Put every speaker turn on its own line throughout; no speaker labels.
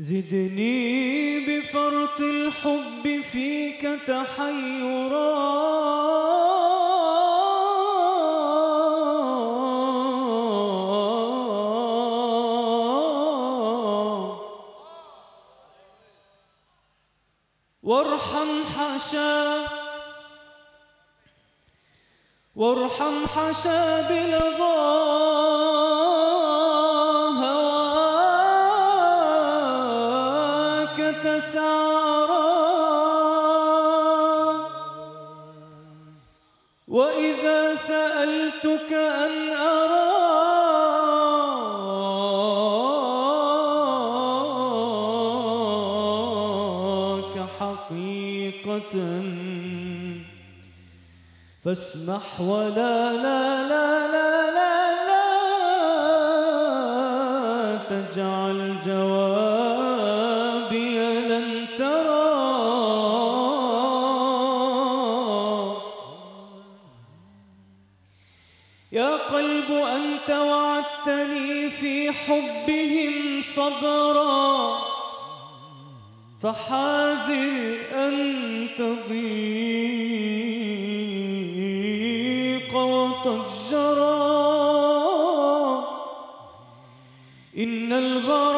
زدني بفرط الحب فيك تحيرا. وارحم حشا وارحم حشا بلظى تسعرا وإذا سألتك أن أراك حقيقة فاسمح ولا لا لا لا لا لا يا قلب أنت وعدتني في حبهم صبرا. فحاذر أن تضيق وتجرا. إن الغرام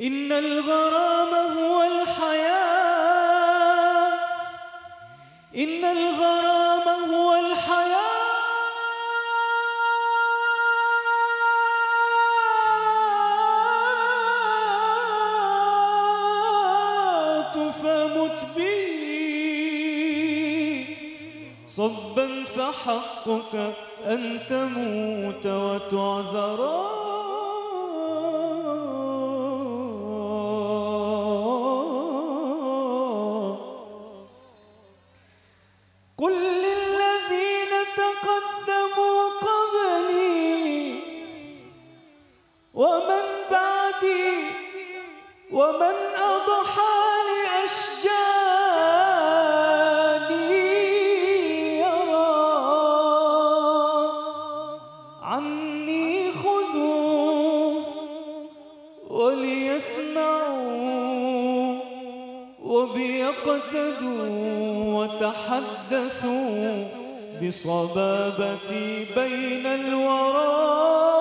إن الغرام هو الحياة. إن الغرام هو الحياة. فمت به صبا فحقك أن تموت وتعذرا. ومن بعدي ومن أضحى لأشجاني يرى. عني خذوا وليسمعوا وبيقتدوا وتحدثوا بصبابتي بين الورى.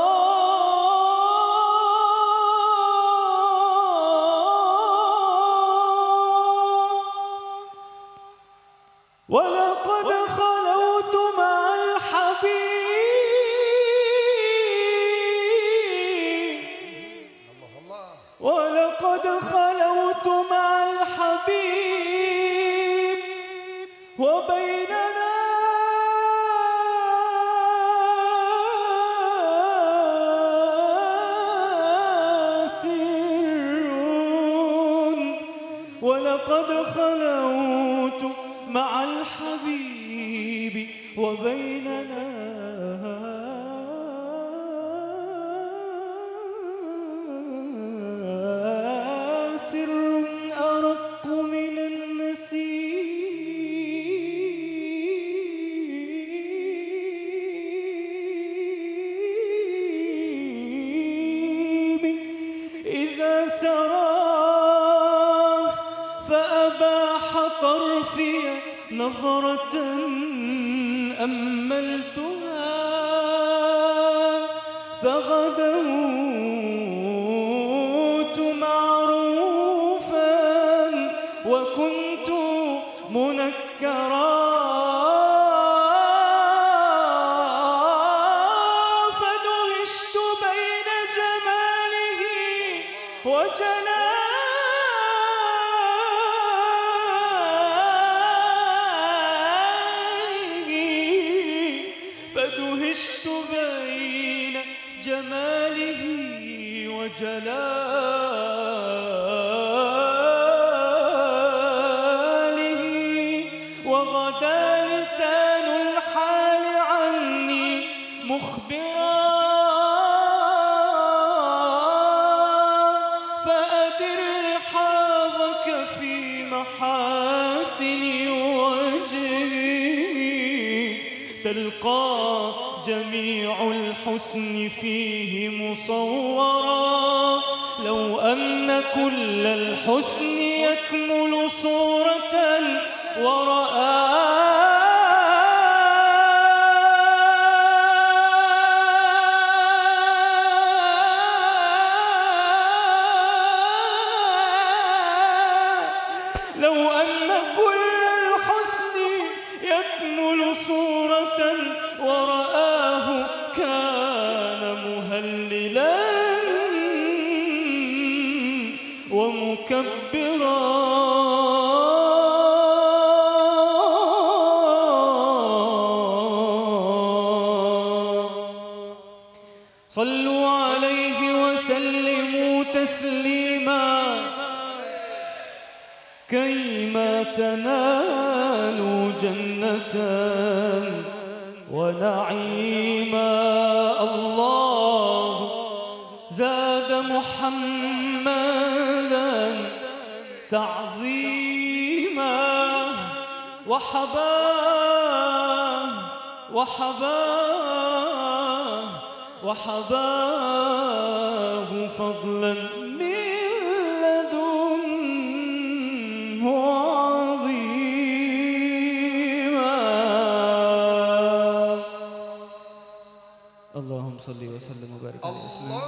ولقد خلوت مع الحبيب وبيننا سر. ولقد خلوت مع الحبيب وبيننا طرفي نظرة أملتها فغدوت معروفا وكنت منكرا فدهشت بين جماله وجلاله وغدا لسان الحال عني مخبرا فأدر لحال رآك في محاسن وجهي تلقى جميع الحسن فيه مصورا. لو أن كل الحسن يكمل صورة ورآه صلوا عليه وسلموا تسليما. كيما تنالوا جنة ونعيما. الله زاد محمدا تعظيما. وحباه وحباه وحباه فضلا من لدنه عظيما. اللهم صل وسلم وبارك على اسمه